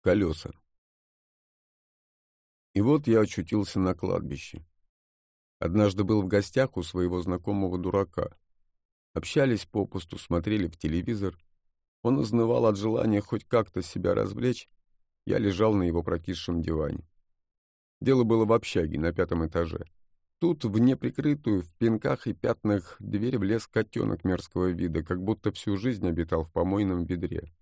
Колеса. И вот я очутился на кладбище. Однажды был в гостях у своего знакомого дурака. Общались попусту, смотрели в телевизор. Он изнывал от желания хоть как-то себя развлечь. Я лежал на его прокисшем диване. Дело было в общаге на пятом этаже. Тут в неприкрытую, в пинках и пятнах дверь влез котенок мерзкого вида, как будто всю жизнь обитал в помойном ведре.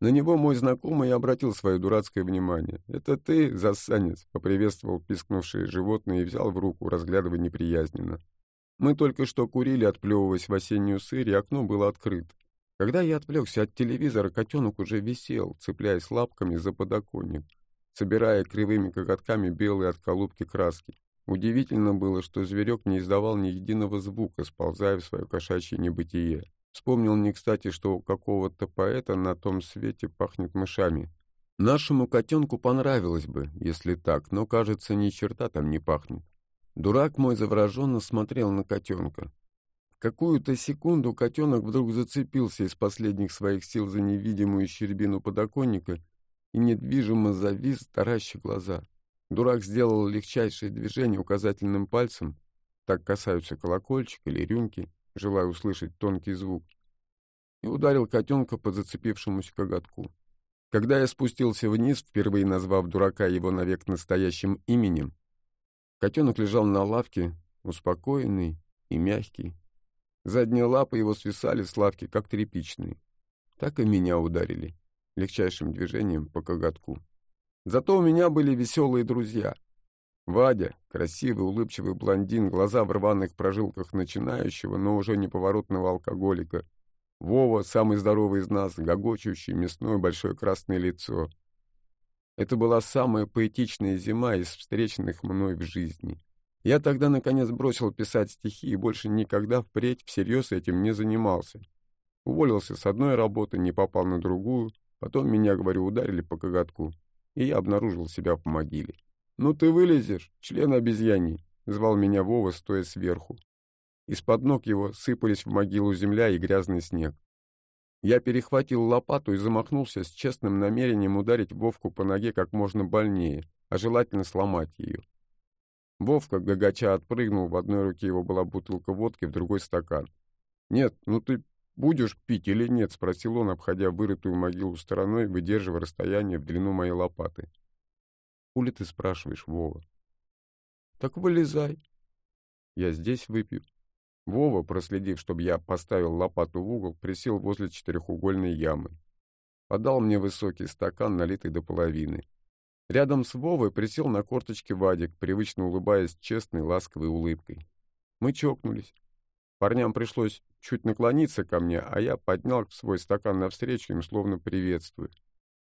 На него мой знакомый обратил свое дурацкое внимание. «Это ты, засанец!» — поприветствовал пискнувшее животное и взял в руку, разглядывая неприязненно. Мы только что курили, отплевываясь в осеннюю сырь, и окно было открыто. Когда я отвлекся от телевизора, котенок уже висел, цепляясь лапками за подоконник, собирая кривыми коготками белые отколупки краски. Удивительно было, что зверек не издавал ни единого звука, сползая в свое кошачье небытие. Вспомнил не кстати, что у какого-то поэта на том свете пахнет мышами. Нашему котенку понравилось бы, если так, но, кажется, ни черта там не пахнет. Дурак мой завороженно смотрел на котенка. Какую-то секунду котенок вдруг зацепился из последних своих сил за невидимую щербину подоконника и недвижимо завис, тараща глаза. Дурак сделал легчайшее движение указательным пальцем, так касаются колокольчик или рюмки, желая услышать тонкий звук, и ударил котенка по зацепившемуся коготку. Когда я спустился вниз, впервые назвав дурака его навек настоящим именем, котенок лежал на лавке, успокоенный и мягкий. Задние лапы его свисали с лавки, как тряпичные. Так и меня ударили, легчайшим движением по коготку. Зато у меня были веселые друзья. Вадя, красивый, улыбчивый блондин, глаза в рваных прожилках начинающего, но уже неповоротного алкоголика. Вова, самый здоровый из нас, гогочущий, мясное, большое красное лицо. Это была самая поэтичная зима из встреченных мной в жизни. Я тогда, наконец, бросил писать стихи и больше никогда впредь всерьез этим не занимался. Уволился с одной работы, не попал на другую, потом меня, говорю, ударили по коготку и я обнаружил себя в могиле. «Ну ты вылезешь, член обезьяний!» — звал меня Вова, стоя сверху. Из-под ног его сыпались в могилу земля и грязный снег. Я перехватил лопату и замахнулся с честным намерением ударить Вовку по ноге как можно больнее, а желательно сломать ее. Вовка гагача отпрыгнул, в одной руке его была бутылка водки, в другой стакан. «Нет, ну ты «Будешь пить или нет?» — спросил он, обходя вырытую могилу стороной, выдерживая расстояние в длину моей лопаты. «Хули ты спрашиваешь, Вова?» «Так вылезай». «Я здесь выпью». Вова, проследив, чтобы я поставил лопату в угол, присел возле четырехугольной ямы. Подал мне высокий стакан, налитый до половины. Рядом с Вовой присел на корточке Вадик, привычно улыбаясь честной, ласковой улыбкой. Мы чокнулись. Парням пришлось чуть наклониться ко мне, а я поднял свой стакан навстречу им, словно приветствую.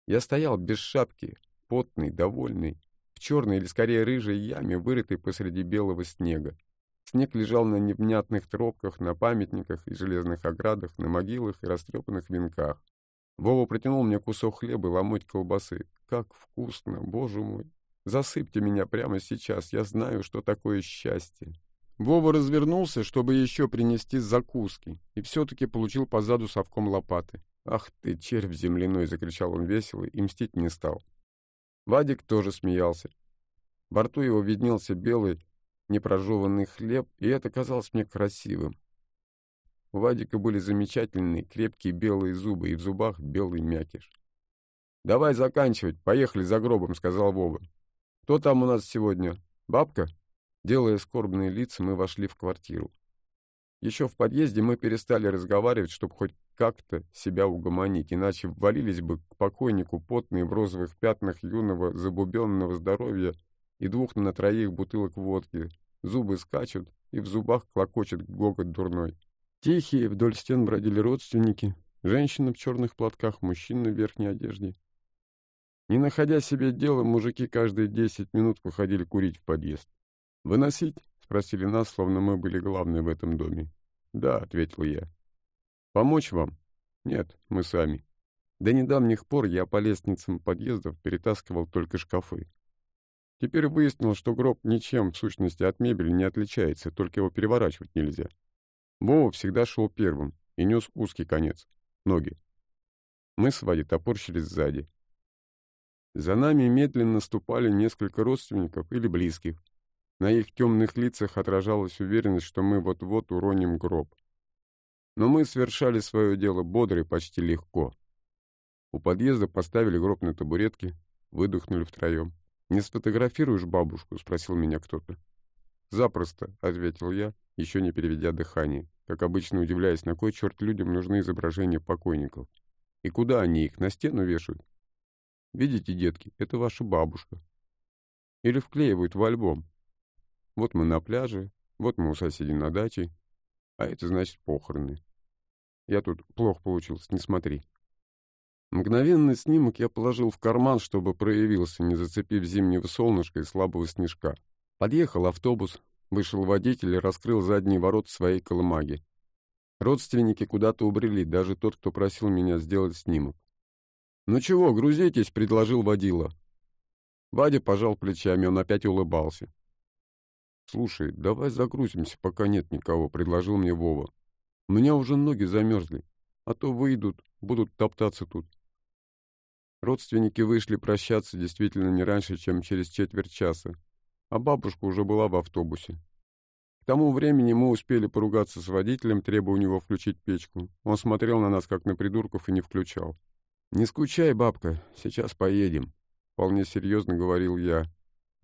Я стоял без шапки, потный, довольный, в черной или скорее рыжей яме, вырытой посреди белого снега. Снег лежал на невнятных тропках, на памятниках и железных оградах, на могилах и растрепанных венках. Вова протянул мне кусок хлеба и ломоть колбасы. Как вкусно, боже мой! Засыпьте меня прямо сейчас, я знаю, что такое счастье. Вова развернулся, чтобы еще принести закуски, и все-таки получил по заду совком лопаты. «Ах ты, червь земляной!» — закричал он весело и мстить не стал. Вадик тоже смеялся. Во рту его виднелся белый непрожеванный хлеб, и это казалось мне красивым. У Вадика были замечательные крепкие белые зубы, и в зубах белый мякиш. «Давай заканчивать, поехали за гробом», — сказал Вова. «Кто там у нас сегодня? Бабка?» Делая скорбные лица, мы вошли в квартиру. Еще в подъезде мы перестали разговаривать, чтобы хоть как-то себя угомонить, иначе ввалились бы к покойнику потные в розовых пятнах юного забубенного здоровья и двух на троих бутылок водки. Зубы скачут, и в зубах клокочет гогот дурной. Тихие вдоль стен бродили родственники, женщины в черных платках, мужчины в верхней одежде. Не находя себе дела, мужики каждые десять минут выходили курить в подъезд. «Выносить?» — спросили нас, словно мы были главные в этом доме. «Да», — ответил я. «Помочь вам?» «Нет, мы сами». До недавних пор я по лестницам подъездов перетаскивал только шкафы. Теперь выяснил, что гроб ничем, в сущности, от мебели не отличается, только его переворачивать нельзя. Вова всегда шел первым и нес узкий конец — ноги. Мы с Вадей топорщились сзади. За нами медленно ступали несколько родственников или близких. На их темных лицах отражалась уверенность, что мы вот-вот уроним гроб. Но мы совершали свое дело бодро и почти легко. У подъезда поставили гроб на табуретке, выдохнули втроем. «Не сфотографируешь бабушку?» — спросил меня кто-то. «Запросто», — ответил я, еще не переведя дыхание, как обычно удивляясь, на кой черт людям нужны изображения покойников. «И куда они их, на стену вешают?» «Видите, детки, это ваша бабушка». Или вклеивают в альбом. Вот мы на пляже, вот мы у соседей на даче, а это значит похороны. Я тут плохо получился, не смотри. Мгновенный снимок я положил в карман, чтобы проявился, не зацепив зимнего солнышка и слабого снежка. Подъехал автобус, вышел водитель и раскрыл задние ворот своей колымаги. Родственники куда-то убрели, даже тот, кто просил меня сделать снимок. «Ну чего, грузитесь», — предложил водила. Вадя пожал плечами, он опять улыбался. «Слушай, давай загрузимся, пока нет никого», — предложил мне Вова. «У меня уже ноги замерзли, а то выйдут, будут топтаться тут». Родственники вышли прощаться действительно не раньше, чем через четверть часа, а бабушка уже была в автобусе. К тому времени мы успели поругаться с водителем, требуя у него включить печку. Он смотрел на нас, как на придурков, и не включал. «Не скучай, бабка, сейчас поедем», — вполне серьезно говорил я.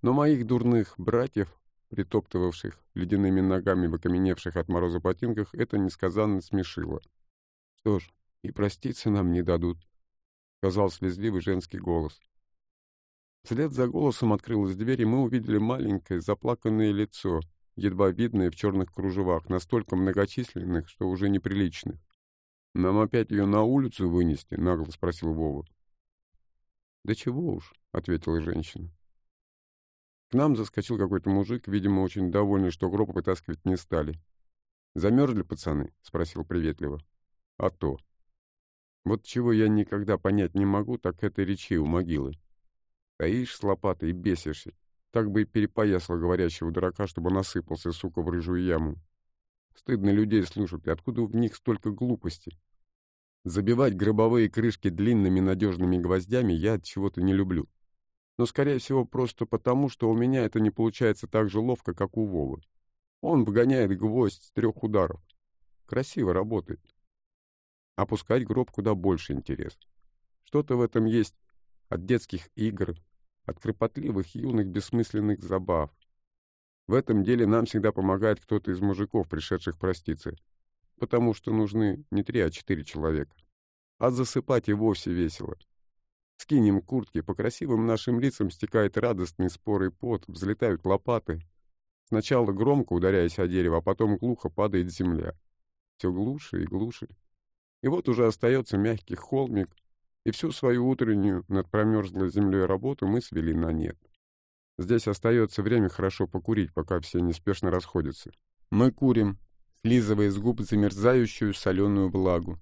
Но моих дурных братьев, притоптывавших ледяными ногами в окаменевших от мороза ботинках, это несказанно смешило. «Что ж, и проститься нам не дадут», — сказал слезливый женский голос. Вслед за голосом открылась дверь, и мы увидели маленькое, заплаканное лицо, едва видное в черных кружевах, настолько многочисленных, что уже неприличных. «Нам опять ее на улицу вынести?» — нагло спросил Вова. «Да чего уж», — ответила женщина. К нам заскочил какой-то мужик, видимо, очень довольный, что гроб вытаскивать не стали. «Замерзли, пацаны?» — спросил приветливо. «А то», вот чего я никогда понять не могу, так это речи у могилы. Стоишь с лопатой и бесишься. Так бы и перепоясал говорящего дурака, чтобы насыпался, сука, в рыжую яму. Стыдно людей слушать, откуда в них столько глупости. Забивать гробовые крышки длинными надежными гвоздями я от чего-то не люблю. Но, скорее всего, просто потому, что у меня это не получается так же ловко, как у Вовы. Он вгоняет гвоздь с трех ударов. Красиво работает опускать гроб куда больше интерес. Что-то в этом есть от детских игр, от кропотливых юных бессмысленных забав. В этом деле нам всегда помогает кто-то из мужиков, пришедших проститься, потому что нужны не три, а четыре человека. А засыпать и вовсе весело. Скинем куртки, по красивым нашим лицам стекает радостный спорый пот, взлетают лопаты. Сначала громко ударяясь о дерево, а потом глухо падает земля. Все глуше и глуше. И вот уже остается мягкий холмик, и всю свою утреннюю над промерзлой землей работу мы свели на нет. Здесь остается время хорошо покурить, пока все неспешно расходятся. Мы курим, слизывая с губ замерзающую соленую влагу.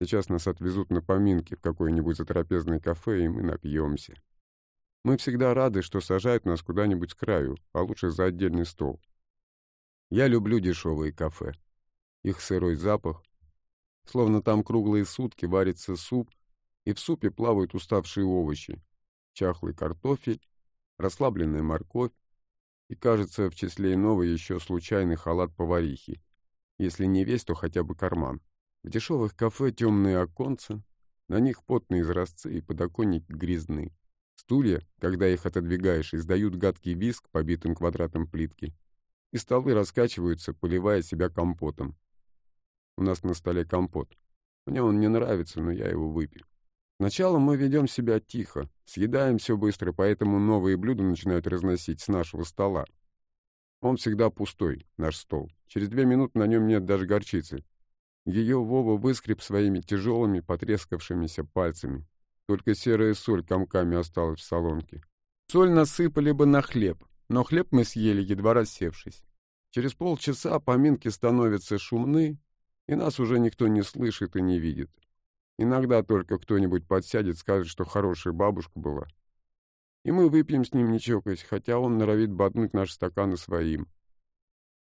Сейчас нас отвезут на поминки в какое-нибудь затрапезное кафе, и мы напьемся. Мы всегда рады, что сажают нас куда-нибудь с краю, а лучше за отдельный стол. Я люблю дешевые кафе. Их сырой запах, словно там круглые сутки варится суп, и в супе плавают уставшие овощи, чахлый картофель, расслабленная морковь и, кажется, в числе иного еще случайный халат поварихи. Если не весь, то хотя бы карман. В дешевых кафе темные оконца, на них потные изразцы и подоконники грязны. Стулья, когда их отодвигаешь, издают гадкий виск побитым квадратом плитки, и столы раскачиваются, поливая себя компотом. У нас на столе компот. Мне он не нравится, но я его выпью. Сначала мы ведем себя тихо, съедаем все быстро, поэтому новые блюда начинают разносить с нашего стола. Он всегда пустой, наш стол. Через две минуты на нем нет даже горчицы. Ее Вова выскреб своими тяжелыми, потрескавшимися пальцами. Только серая соль комками осталась в солонке. Соль насыпали бы на хлеб, но хлеб мы съели, едва рассевшись. Через полчаса поминки становятся шумны, и нас уже никто не слышит и не видит. Иногда только кто-нибудь подсядет, скажет, что хорошая бабушка была. И мы выпьем с ним, не чокаясь, хотя он норовит боднуть наши стаканы своим.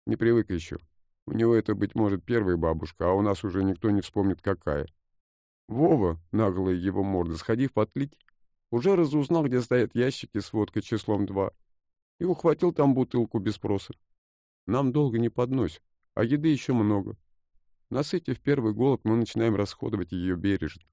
Не привык еще. У него это, быть может, первая бабушка, а у нас уже никто не вспомнит, какая. Вова, наглая его морда, сходив подлить, Уже разузнал, где стоят ящики с водкой числом два, и ухватил там бутылку без спроса. Нам долго не подносят, а еды еще много. Насытив первый голод, мы начинаем расходовать ее бережно.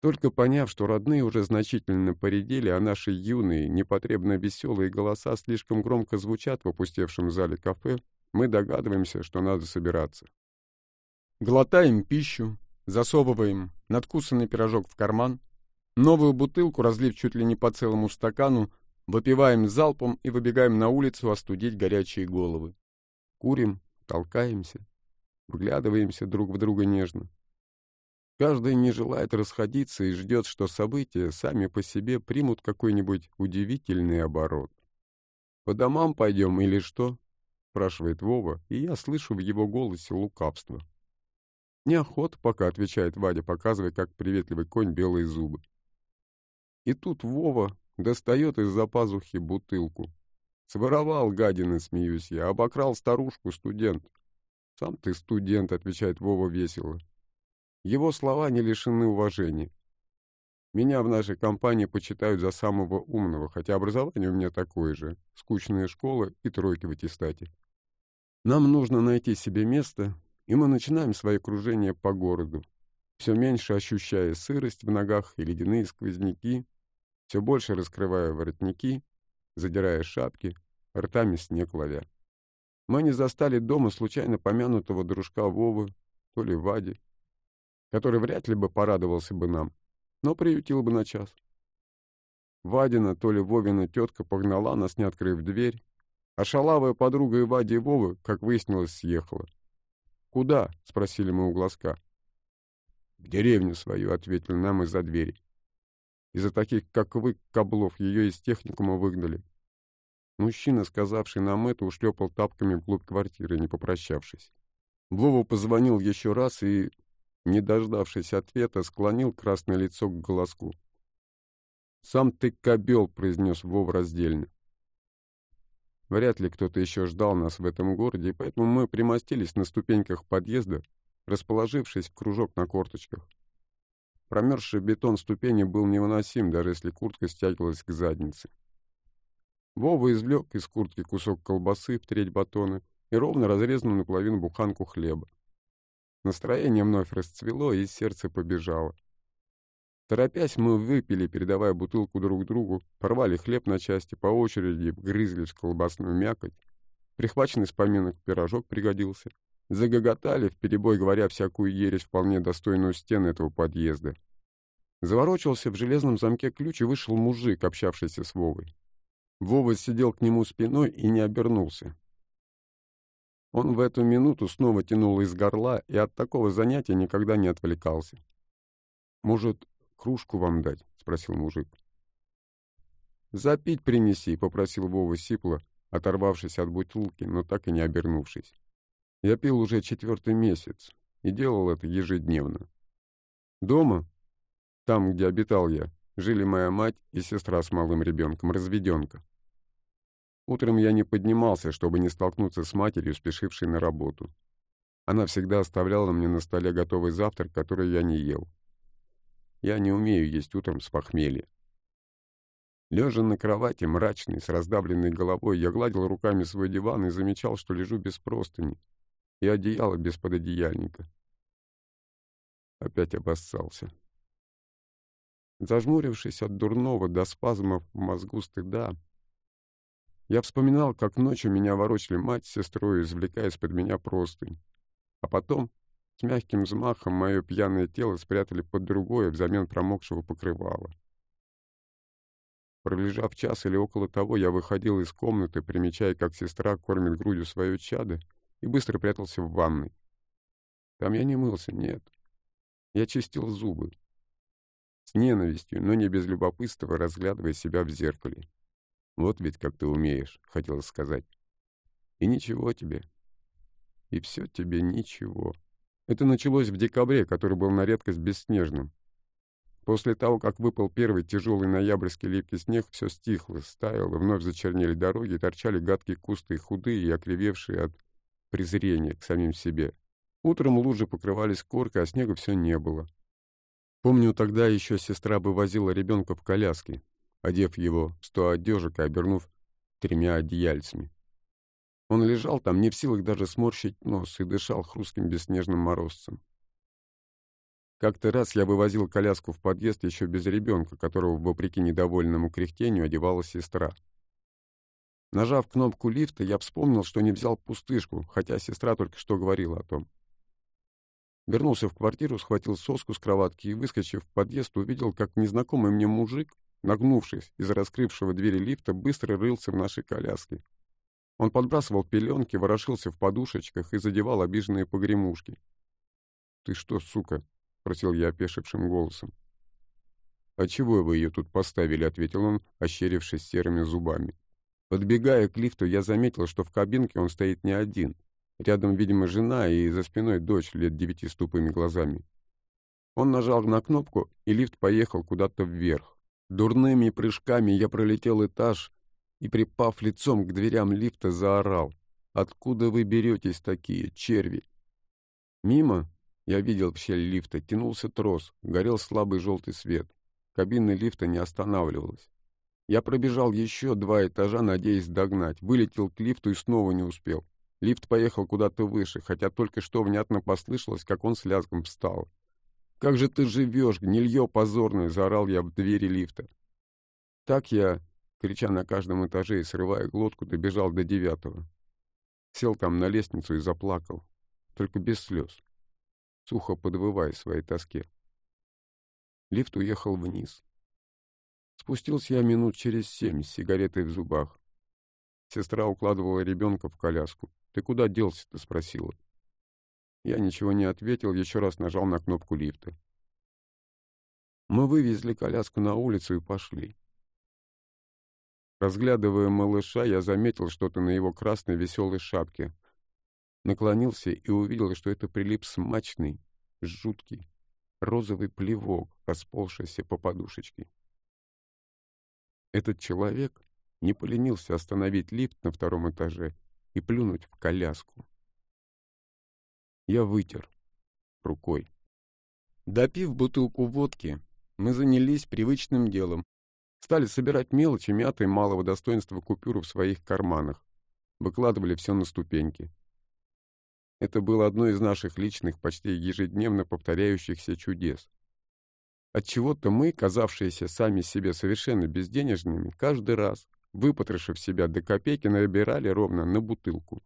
Только поняв, что родные уже значительно поредели, а наши юные, непотребно веселые голоса слишком громко звучат в опустевшем зале кафе, мы догадываемся, что надо собираться. Глотаем пищу, засовываем надкусанный пирожок в карман, новую бутылку, разлив чуть ли не по целому стакану, выпиваем залпом и выбегаем на улицу остудить горячие головы. Курим, толкаемся, вглядываемся друг в друга нежно. Каждый не желает расходиться и ждет, что события сами по себе примут какой-нибудь удивительный оборот. «По домам пойдем или что?» — спрашивает Вова, и я слышу в его голосе лукавство. «Неохота пока», — отвечает Вадя, показывая, как приветливый конь белые зубы. И тут Вова достает из-за пазухи бутылку. Своровал гадины, смеюсь я, обокрал старушку-студент. «Сам ты студент», — отвечает Вова весело. Его слова не лишены уважения. Меня в нашей компании почитают за самого умного, хотя образование у меня такое же. Скучная школа и тройки в аттестате. Нам нужно найти себе место, и мы начинаем свои кружения по городу, все меньше ощущая сырость в ногах и ледяные сквозняки, все больше раскрывая воротники, задирая шапки, ртами снег ловя. Мы не застали дома случайно помянутого дружка Вовы, то ли Вади, который вряд ли бы порадовался бы нам, но приютил бы на час. Вадина, то ли Вовина тетка погнала нас, не открыв дверь, а шалавая подруга и Вади и Вовы, как выяснилось, съехала. «Куда?» — спросили мы у глазка. «В деревню свою», — ответили нам из-за двери. Из-за таких, как вы, каблов, ее из техникума выгнали. Мужчина, сказавший нам это, ушлепал тапками вглубь квартиры, не попрощавшись. Вова позвонил еще раз и, не дождавшись ответа, склонил красное лицо к голоску. «Сам ты кобел», — произнес Вов раздельно. Вряд ли кто-то еще ждал нас в этом городе, поэтому мы примостились на ступеньках подъезда, расположившись в кружок на корточках. Промерзший бетон ступени был невыносим, даже если куртка стягивалась к заднице. Вова извлек из куртки кусок колбасы в треть батона и ровно разрезанную наполовину буханку хлеба. Настроение вновь расцвело, и сердце побежало. Торопясь, мы выпили, передавая бутылку друг другу, порвали хлеб на части, по очереди вгрызлись в колбасную мякоть. Прихваченный с поминок пирожок пригодился. Загоготали, вперебой говоря всякую ересь, вполне достойную стены этого подъезда. Заворочился в железном замке ключ, и вышел мужик, общавшийся с Вовой. Вова сидел к нему спиной и не обернулся. Он в эту минуту снова тянул из горла и от такого занятия никогда не отвлекался. «Может, кружку вам дать?» — спросил мужик. «Запить принеси», — попросил Вова сипло, оторвавшись от бутылки, но так и не обернувшись. Я пил уже четвертый месяц и делал это ежедневно. Дома, там, где обитал я, жили моя мать и сестра с малым ребенком, разведенка. Утром я не поднимался, чтобы не столкнуться с матерью, спешившей на работу. Она всегда оставляла мне на столе готовый завтрак, который я не ел. Я не умею есть утром с похмелья. Лежа на кровати, мрачный, с раздавленной головой, я гладил руками свой диван и замечал, что лежу без простыни и одеяла без пододеяльника. Опять обоссался. Зажмурившись от дурного до спазмов в мозгу стыда, я вспоминал, как ночью меня ворочали мать с сестрой, извлекая из-под меня простынь. А потом с мягким взмахом мое пьяное тело спрятали под другое взамен промокшего покрывала. Пролежав час или около того, я выходил из комнаты, примечая, как сестра кормит грудью свое чадо, и быстро прятался в ванной. Там я не мылся, нет. Я чистил зубы. С ненавистью, но не без любопытства, разглядывая себя в зеркале. Вот ведь как ты умеешь, хотел сказать. И ничего тебе. И все тебе ничего. Это началось в декабре, который был на редкость бесснежным. После того, как выпал первый тяжелый ноябрьский липкий снег, все стихло, стаяло, вновь зачернели дороги, торчали гадкие кусты, худые и окривевшие от презрения к самим себе. Утром лужи покрывались коркой, а снега все не было. Помню, тогда еще сестра вывозила ребенка в коляске, одев его сто одежек и обернув тремя одеяльцами. Он лежал там, не в силах даже сморщить нос, и дышал хрустким бесснежным морозцем. Как-то раз я вывозил коляску в подъезд еще без ребенка, которого, вопреки недовольному кряхтению, одевала сестра. Нажав кнопку лифта, я вспомнил, что не взял пустышку, хотя сестра только что говорила о том. Вернулся в квартиру, схватил соску с кроватки и, выскочив в подъезд, увидел, как незнакомый мне мужик, нагнувшись из раскрывшего двери лифта, быстро рылся в нашей коляске. Он подбрасывал пеленки, ворошился в подушечках и задевал обиженные погремушки. «Ты что, сука?» — спросил я опешившим голосом. «А чего вы ее тут поставили?» — ответил он, ощерившись серыми зубами. Подбегая к лифту, я заметил, что в кабинке он стоит не один. Рядом, видимо, жена и за спиной дочь лет девяти с тупыми глазами. Он нажал на кнопку, и лифт поехал куда-то вверх. Дурными прыжками я пролетел этаж, и, припав лицом к дверям лифта, заорал. «Откуда вы беретесь такие, черви?» Мимо, я видел в щель лифта, тянулся трос, горел слабый желтый свет. Кабина лифта не останавливалась. Я пробежал еще два этажа, надеясь догнать. Вылетел к лифту и снова не успел. Лифт поехал куда-то выше, хотя только что внятно послышалось, как он с лязгом встал. «Как же ты живешь, гнилье позорное!» — заорал я в двери лифта. Так я крича на каждом этаже и срывая глотку, добежал до девятого. Сел там на лестницу и заплакал, только без слез, сухо подвывая своей тоске. Лифт уехал вниз. Спустился я минут через семь с сигаретой в зубах. Сестра укладывала ребенка в коляску. «Ты куда делся?» — спросила. Я ничего не ответил, еще раз нажал на кнопку лифта. Мы вывезли коляску на улицу и пошли. Разглядывая малыша, я заметил что-то на его красной веселой шапке. Наклонился и увидел, что это прилип смачный, жуткий, розовый плевок, расползшийся по подушечке. Этот человек не поленился остановить лифт на втором этаже и плюнуть в коляску. Я вытер рукой. Допив бутылку водки, мы занялись привычным делом Стали собирать мелочи, мятые малого достоинства купюры в своих карманах. Выкладывали все на ступеньки. Это было одно из наших личных, почти ежедневно повторяющихся чудес. Отчего-то мы, казавшиеся сами себе совершенно безденежными, каждый раз, выпотрошив себя до копейки, набирали ровно на бутылку.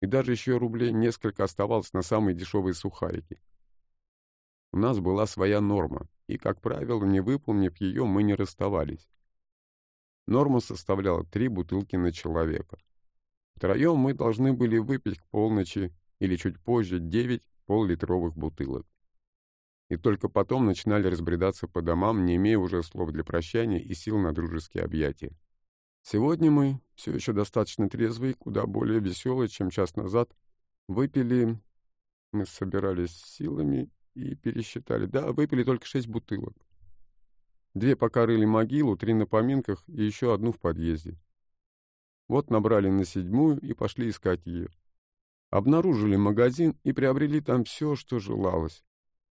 И даже еще рублей несколько оставалось на самые дешевые сухарики. У нас была своя норма, и, как правило, не выполнив ее, мы не расставались. Норма составляла три бутылки на человека. Втроем мы должны были выпить к полночи или чуть позже девять поллитровых бутылок. И только потом начинали разбредаться по домам, не имея уже слов для прощания и сил на дружеские объятия. Сегодня мы, все еще достаточно трезвые, куда более веселые, чем час назад, выпили... Мы собирались силами и пересчитали. Да, выпили только шесть бутылок. Две пока рыли могилу, три на поминках и еще одну в подъезде. Вот набрали на седьмую и пошли искать ее. Обнаружили магазин и приобрели там все, что желалось.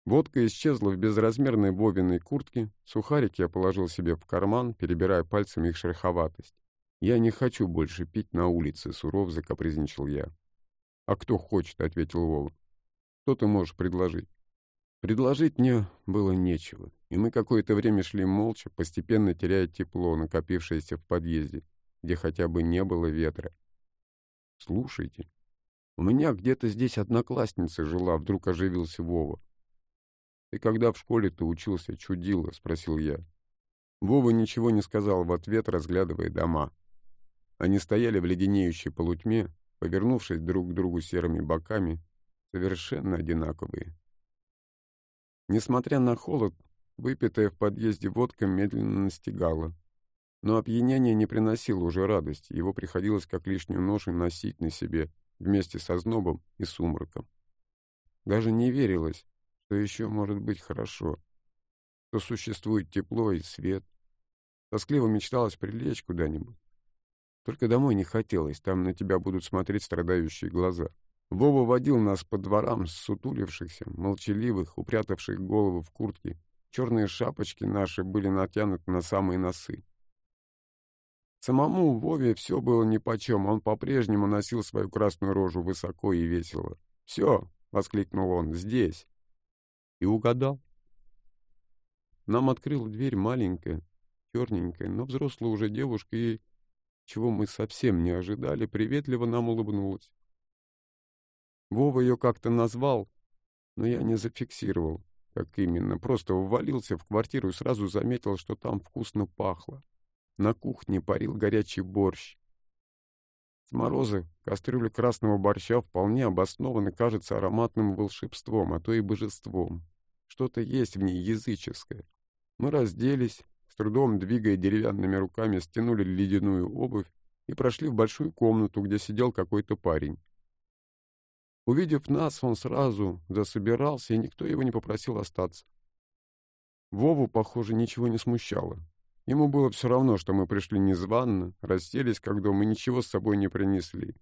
Водка исчезла в безразмерной бобиной куртке, сухарики я положил себе в карман, перебирая пальцами их шероховатость. «Я не хочу больше пить на улице», — суров закапризничал я. «А кто хочет?» — ответил Вова. «Что ты можешь предложить?» Предложить мне было нечего, и мы какое-то время шли молча, постепенно теряя тепло, накопившееся в подъезде, где хотя бы не было ветра. «Слушайте, у меня где-то здесь одноклассница жила», — вдруг оживился Вова. «Ты когда в школе-то учился, чудило?» — спросил я. Вова ничего не сказал в ответ, разглядывая дома. Они стояли в леденеющей полутьме, повернувшись друг к другу серыми боками, совершенно одинаковые. Несмотря на холод, выпитая в подъезде водка медленно настигала. Но опьянение не приносило уже радости, его приходилось как лишнюю ношу носить на себе вместе со знобом и сумраком. Даже не верилось, что еще может быть хорошо, что существует тепло и свет. Тоскливо мечталось прилечь куда-нибудь. Только домой не хотелось, там на тебя будут смотреть страдающие глаза. Вова водил нас по дворам сутулившихся, молчаливых, упрятавших голову в куртки черные шапочки наши были натянуты на самые носы. Самому Вове все было нипочем, он по-прежнему носил свою красную рожу высоко и весело. «Все!» — воскликнул он. «Здесь!» И угадал. Нам открыла дверь маленькая, черненькая, но взрослая уже девушка, и, чего мы совсем не ожидали, приветливо нам улыбнулась. Вова ее как-то назвал, но я не зафиксировал, как именно. Просто ввалился в квартиру и сразу заметил, что там вкусно пахло. На кухне парил горячий борщ. С мороза кастрюля красного борща вполне обоснованно кажется ароматным волшебством, а то и божеством. Что-то есть в ней языческое. Мы разделись, с трудом двигая деревянными руками, стянули ледяную обувь и прошли в большую комнату, где сидел какой-то парень. Увидев нас, он сразу засобирался, и никто его не попросил остаться. Вову, похоже, ничего не смущало. Ему было все равно, что мы пришли незванно, расселись как дома и ничего с собой не принесли.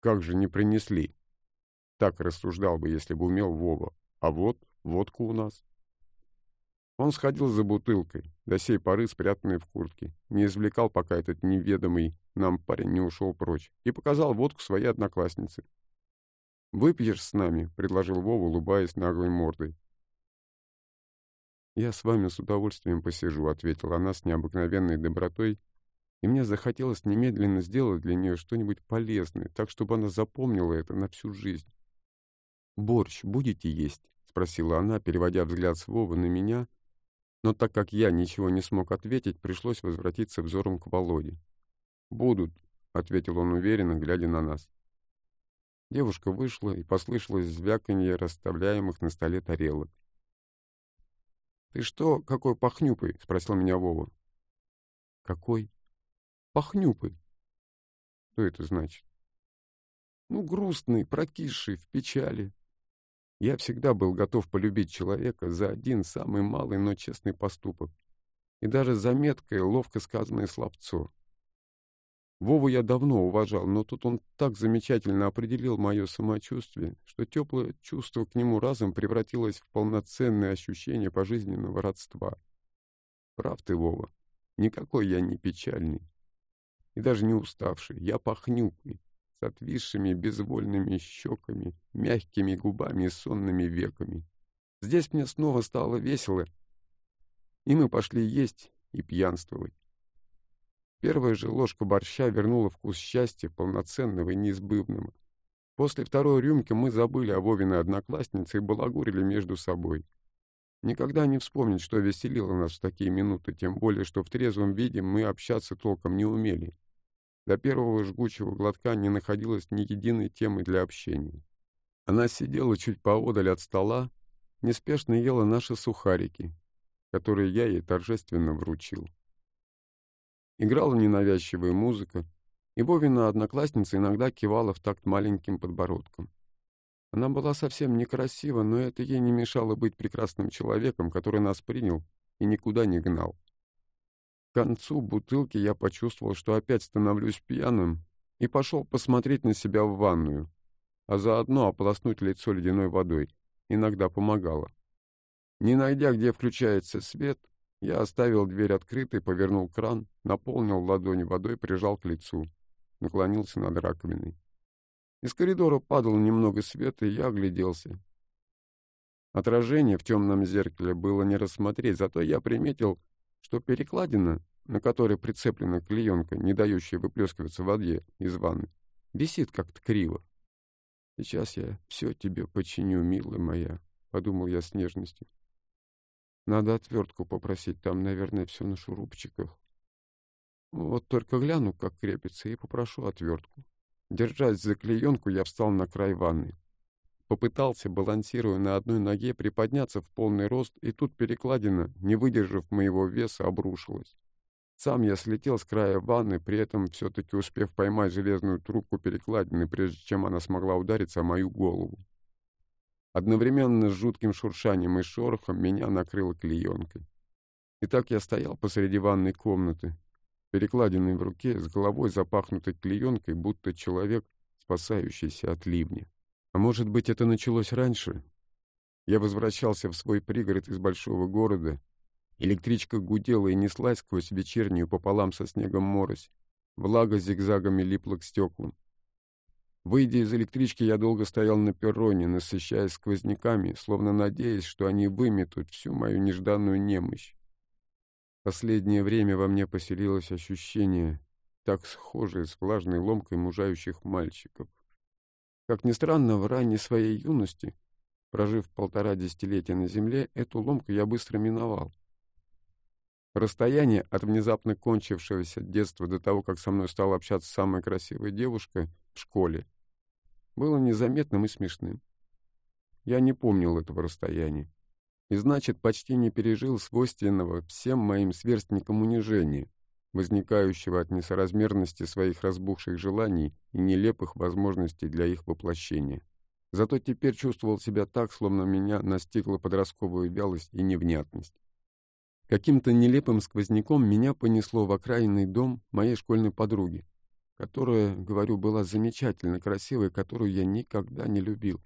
Как же не принесли? Так рассуждал бы, если бы умел Вова. А вот, водку у нас. Он сходил за бутылкой, до сей поры спрятанной в куртке, не извлекал, пока этот неведомый нам парень не ушел прочь, и показал водку своей однокласснице. «Выпьешь с нами?» — предложил Вова, улыбаясь наглой мордой. «Я с вами с удовольствием посижу», — ответила она с необыкновенной добротой, и мне захотелось немедленно сделать для нее что-нибудь полезное, так, чтобы она запомнила это на всю жизнь. «Борщ будете есть?» — спросила она, переводя взгляд с Вовы на меня, но так как я ничего не смог ответить, пришлось возвратиться взором к Володе. «Будут», — ответил он уверенно, глядя на нас. Девушка вышла, и послышалось звяканье расставляемых на столе тарелок. «Ты что, какой похнюпый?» — спросил меня Вова. «Какой?» «Похнюпый». «Что это значит?» «Ну, грустный, прокисший, в печали». Я всегда был готов полюбить человека за один самый малый, но честный поступок. И даже за меткое, ловко сказанное словцо. Вову я давно уважал, но тут он так замечательно определил мое самочувствие, что теплое чувство к нему разом превратилось в полноценное ощущение пожизненного родства. Прав ты, Вова, никакой я не печальный и даже не уставший, я пахнюкой, с отвисшими безвольными щеками, мягкими губами и сонными веками. Здесь мне снова стало весело, и мы пошли есть и пьянствовать. Первая же ложка борща вернула вкус счастья, полноценного и неизбывного. После второй рюмки мы забыли о Вовиной однокласснице и балагурили между собой. Никогда не вспомнить, что веселило нас в такие минуты, тем более, что в трезвом виде мы общаться толком не умели. До первого жгучего глотка не находилось ни единой темы для общения. Она сидела чуть поодаль от стола, неспешно ела наши сухарики, которые я ей торжественно вручил. Играла ненавязчивая музыка, и Вовина одноклассница иногда кивала в такт маленьким подбородком. Она была совсем некрасива, но это ей не мешало быть прекрасным человеком, который нас принял и никуда не гнал. К концу бутылки я почувствовал, что опять становлюсь пьяным, и пошел посмотреть на себя в ванную, а заодно ополоснуть лицо ледяной водой. Иногда помогало. Не найдя, где включается свет, я оставил дверь открытой, повернул кран, наполнил ладони водой, прижал к лицу, наклонился над раковиной. Из коридора падало немного света, и я огляделся. Отражение в темном зеркале было не рассмотреть, зато я приметил, что перекладина, на которой прицеплена клеенка, не дающая выплескиваться в воде из ванны, висит как-то криво. «Сейчас я все тебе починю, милая моя», — подумал я с нежностью. Надо отвертку попросить, там, наверное, все на шурупчиках. Вот только гляну, как крепится, и попрошу отвертку. Держась за клеенку, я встал на край ванны. Попытался, балансируя на одной ноге, приподняться в полный рост, и тут перекладина, не выдержав моего веса, обрушилась. Сам я слетел с края ванны, при этом все-таки успев поймать железную трубку перекладины, прежде чем она смогла удариться о мою голову. Одновременно с жутким шуршанием и шорохом меня накрыло клеенкой. И так я стоял посреди ванной комнаты, перекладиной в руке, с головой запахнутой клеенкой, будто человек, спасающийся от ливня. А может быть, это началось раньше? Я возвращался в свой пригород из большого города. Электричка гудела и неслась сквозь вечернюю пополам со снегом морось. Влага зигзагами липла к стеклам. Выйдя из электрички, я долго стоял на перроне, насыщаясь сквозняками, словно надеясь, что они выметут всю мою нежданную немощь. Последнее время во мне поселилось ощущение, так схожее с влажной ломкой мужающих мальчиков. Как ни странно, в ранней своей юности, прожив полтора десятилетия на земле, эту ломку я быстро миновал. Расстояние от внезапно кончившегося детства до того, как со мной стала общаться самая красивая девушка в школе, было незаметным и смешным. Я не помнил этого расстояния. И значит, почти не пережил свойственного всем моим сверстникам унижения, возникающего от несоразмерности своих разбухших желаний и нелепых возможностей для их воплощения. Зато теперь чувствовал себя так, словно меня настигла подростковая вялость и невнятность. Каким-то нелепым сквозняком меня понесло в окраинный дом моей школьной подруги, которая, говорю, была замечательно красивой, которую я никогда не любил.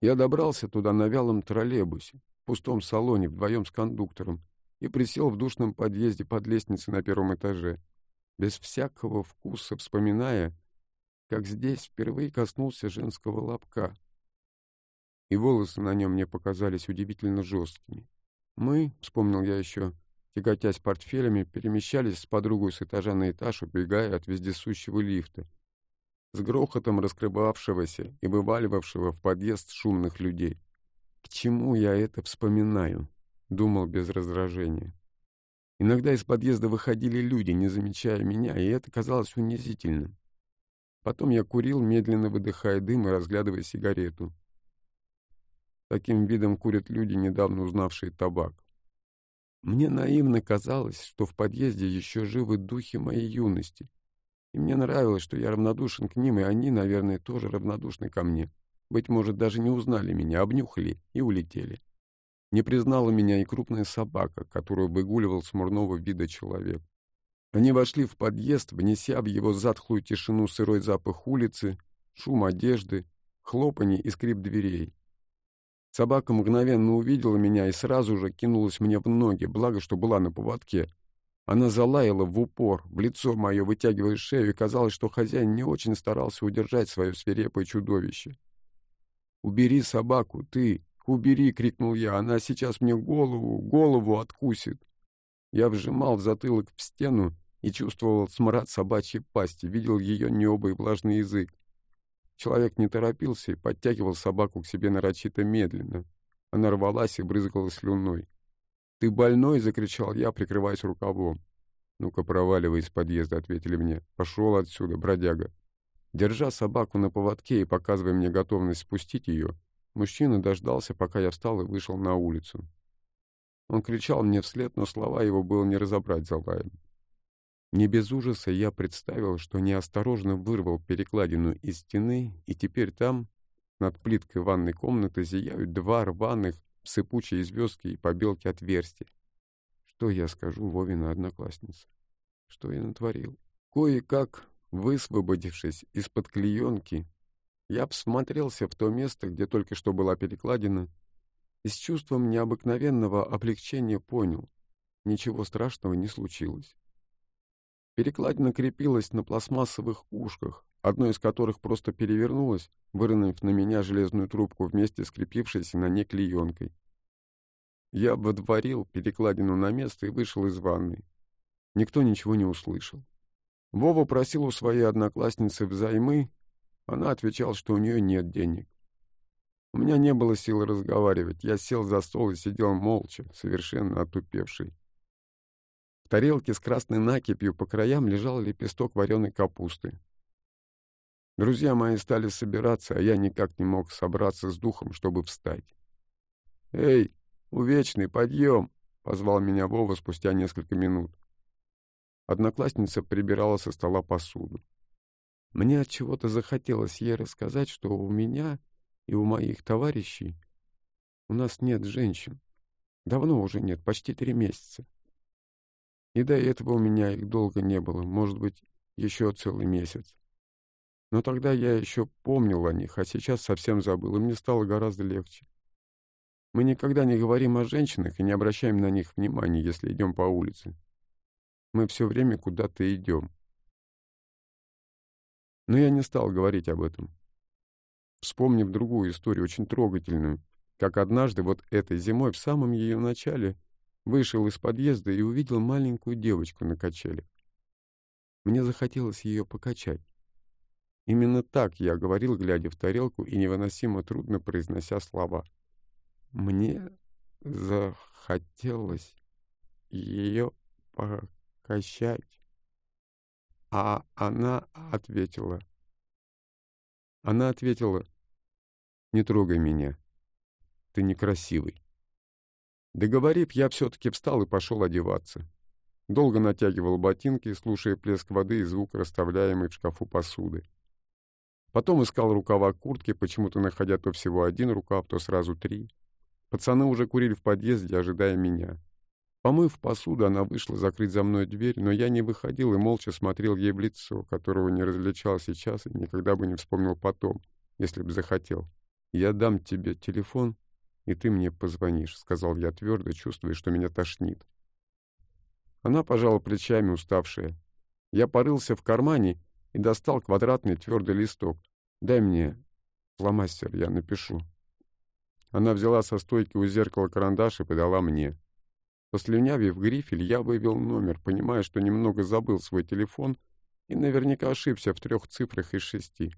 Я добрался туда на вялом троллейбусе, в пустом салоне, вдвоем с кондуктором, и присел в душном подъезде под лестницей на первом этаже, без всякого вкуса, вспоминая, как здесь впервые коснулся женского лобка. И волосы на нем мне показались удивительно жесткими. Мы, вспомнил я еще, тяготясь портфелями, перемещались с подругой с этажа на этаж, убегая от вездесущего лифта, с грохотом раскрывавшегося и вываливавшего в подъезд шумных людей. К чему я это вспоминаю? Думал без раздражения. Иногда из подъезда выходили люди, не замечая меня, и это казалось унизительным. Потом я курил, медленно выдыхая дым и разглядывая сигарету. Таким видом курят люди, недавно узнавшие табак. Мне наивно казалось, что в подъезде еще живы духи моей юности. И мне нравилось, что я равнодушен к ним, и они, наверное, тоже равнодушны ко мне. Быть может, даже не узнали меня, обнюхали и улетели. Не признала меня и крупная собака, которую выгуливал смурного вида человек. Они вошли в подъезд, внеся в его затхлую тишину сырой запах улицы, шум одежды, хлопанье и скрип дверей. Собака мгновенно увидела меня и сразу же кинулась мне в ноги, благо, что была на поводке. Она залаяла в упор, в лицо мое, вытягивая шею, и казалось, что хозяин не очень старался удержать свое свирепое чудовище. «Убери собаку, ты! Убери!» — крикнул я. «Она сейчас мне голову, голову откусит!» Я вжимал затылок в стену и чувствовал смрад собачьей пасти, видел ее небо и влажный язык. Человек не торопился и подтягивал собаку к себе нарочито медленно. Она рвалась и брызгала слюной. «Ты больной?» — закричал я, прикрываясь рукавом. «Ну-ка, проваливай из подъезда», — ответили мне. «Пошел отсюда, бродяга». Держа собаку на поводке и показывая мне готовность спустить ее, мужчина дождался, пока я встал и вышел на улицу. Он кричал мне вслед, но слова его было не разобрать за лаем. Не без ужаса я представил, что неосторожно вырвал перекладину из стены, и теперь там, над плиткой ванной комнаты, зияют два рваных, сыпучие звездки и побелки отверстия. Что я скажу Вовина однокласснице? Что я натворил? Кое-как, высвободившись из-под клеенки, я всмотрелся в то место, где только что была перекладина, и с чувством необыкновенного облегчения понял, ничего страшного не случилось. Перекладина крепилась на пластмассовых ушках, одно из которых просто перевернулось, выронив на меня железную трубку вместе с крепившейся на ней клеенкой. Я водворил перекладину на место и вышел из ванной. Никто ничего не услышал. Вова просил у своей одноклассницы взаймы, она отвечала, что у нее нет денег. У меня не было сил разговаривать, я сел за стол и сидел молча, совершенно отупевший тарелке с красной накипью по краям лежал лепесток вареной капусты. Друзья мои стали собираться, а я никак не мог собраться с духом, чтобы встать. «Эй, увечный, подъем!» — позвал меня Вова спустя несколько минут. Одноклассница прибирала со стола посуду. Мне от чего-то захотелось ей рассказать, что у меня и у моих товарищей у нас нет женщин. Давно уже нет, почти три месяца. И до этого у меня их долго не было, может быть, еще целый месяц. Но тогда я еще помнил о них, а сейчас совсем забыл, и мне стало гораздо легче. Мы никогда не говорим о женщинах и не обращаем на них внимания, если идем по улице. Мы все время куда-то идем. Но я не стал говорить об этом. Вспомнив другую историю, очень трогательную, как однажды вот этой зимой в самом ее начале вышел из подъезда и увидел маленькую девочку на качелях. Мне захотелось ее покачать. Именно так я говорил, глядя в тарелку и невыносимо трудно произнося слова. Мне захотелось ее покачать. А она ответила. Она ответила, «Не трогай меня, ты некрасивый». Договорив, я все-таки встал и пошел одеваться. Долго натягивал ботинки, слушая плеск воды и звук расставляемой в шкафу посуды. Потом искал рукава куртки, почему-то находя то всего один рукав, то сразу три. Пацаны уже курили в подъезде, ожидая меня. Помыв посуду, она вышла закрыть за мной дверь, но я не выходил и молча смотрел ей в лицо, которого не различал сейчас и никогда бы не вспомнил потом, если бы захотел. «Я дам тебе телефон, и ты мне позвонишь», — сказал я твердо, чувствуя, что меня тошнит. Она пожала плечами, уставшая. Я порылся в кармане и достал квадратный твердый листок. «Дай мне фломастер, я напишу». Она взяла со стойки у зеркала карандаш и подала мне. Послюнявив грифель, я вывел номер, понимая, что немного забыл свой телефон и наверняка ошибся в трех цифрах из шести.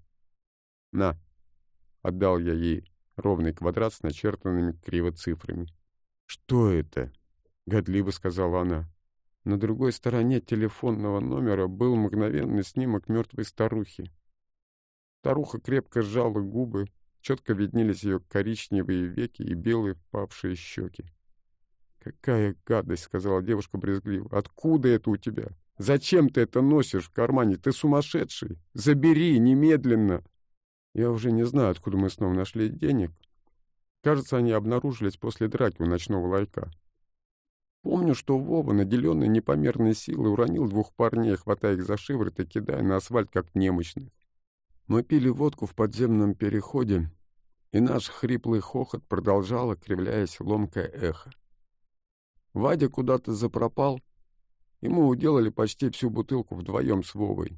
«На!» — отдал я ей ровный квадрат с начертанными криво цифрами. «Что это?» — годливо сказала она. На другой стороне телефонного номера был мгновенный снимок мертвой старухи. Старуха крепко сжала губы, четко виднелись ее коричневые веки и белые впавшие щеки. «Какая гадость!» — сказала девушка брезгливо. «Откуда это у тебя? Зачем ты это носишь в кармане? Ты сумасшедший! Забери немедленно!» Я уже не знаю, откуда мы снова нашли денег. Кажется, они обнаружились после драки у ночного ларька. Помню, что Вова, наделенный непомерной силой, уронил двух парней, хватая их за шиворот и кидая на асфальт, как немощных. Мы пили водку в подземном переходе, и наш хриплый хохот продолжало, кривляясь ломкое эхо. Вадя куда-то запропал, мы уделали почти всю бутылку вдвоем с Вовой.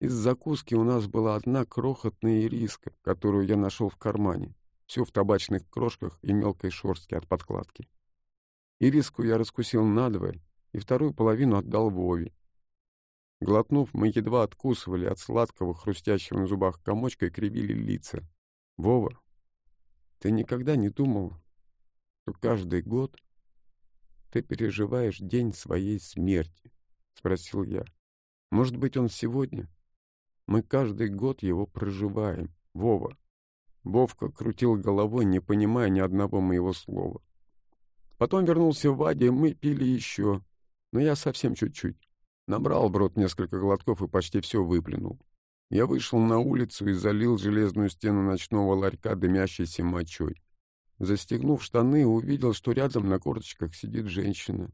Из закуски у нас была одна крохотная ириска, которую я нашел в кармане, все в табачных крошках и мелкой шорстке от подкладки. Ириску я раскусил надвое и вторую половину отдал Вове. Глотнув, мы едва откусывали от сладкого, хрустящего на зубах комочка и кривили лица. «Вова, ты никогда не думал, что каждый год ты переживаешь день своей смерти?» — спросил я. «Может быть, он сегодня? Мы каждый год его проживаем, Вова». Вовка крутил головой, не понимая ни одного моего слова. Потом вернулся Вадя, мы пили еще. Но я совсем чуть-чуть. Набрал в рот несколько глотков и почти все выплюнул. Я вышел на улицу и залил железную стену ночного ларька дымящейся мочой. Застегнув штаны, увидел, что рядом на корточках сидит женщина.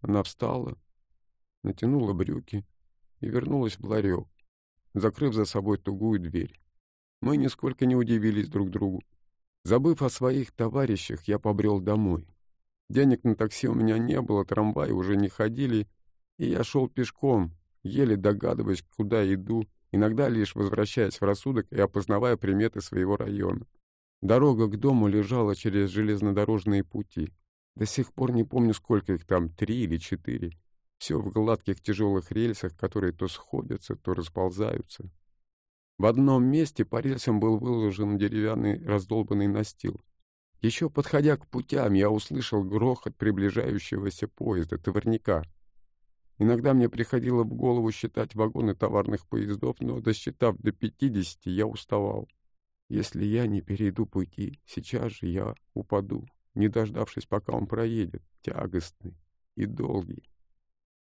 Она встала, натянула брюки и вернулась в ларек, закрыв за собой тугую дверь. Мы нисколько не удивились друг другу. Забыв о своих товарищах, я побрел домой. Денег на такси у меня не было, трамваи уже не ходили, и я шел пешком, еле догадываясь, куда иду, иногда лишь возвращаясь в рассудок и опознавая приметы своего района. Дорога к дому лежала через железнодорожные пути. До сих пор не помню, сколько их там, три или четыре. Все в гладких тяжелых рельсах, которые то сходятся, то расползаются. В одном месте по рельсам был выложен деревянный раздолбанный настил. Еще подходя к путям, я услышал грохот приближающегося поезда, товарника. Иногда мне приходило в голову считать вагоны товарных поездов, но, досчитав до пятидесяти, я уставал. Если я не перейду пути, сейчас же я упаду, не дождавшись, пока он проедет, тягостный и долгий.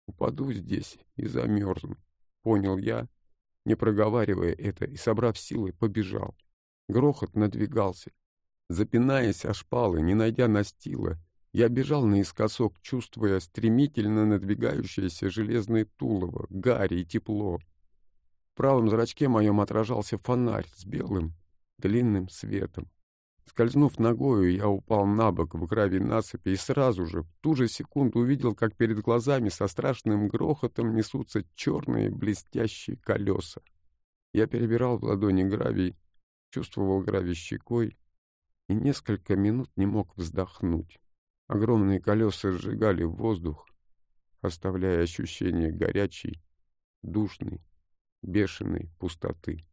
Упаду здесь и замерзну, понял я, не проговаривая это, и, собрав силы, побежал. Грохот надвигался, Запинаясь о шпалы, не найдя настила, я бежал наискосок, чувствуя стремительно надвигающееся железное тулово, гарь и тепло. В правом зрачке моем отражался фонарь с белым, длинным светом. Скользнув ногою, я упал на бок в гравий насыпи и сразу же, в ту же секунду увидел, как перед глазами со страшным грохотом несутся черные блестящие колеса. Я перебирал в ладони гравий, чувствовал гравий щекой и несколько минут не мог вздохнуть. Огромные колеса сжигали воздух, оставляя ощущение горячей, душной, бешеной пустоты.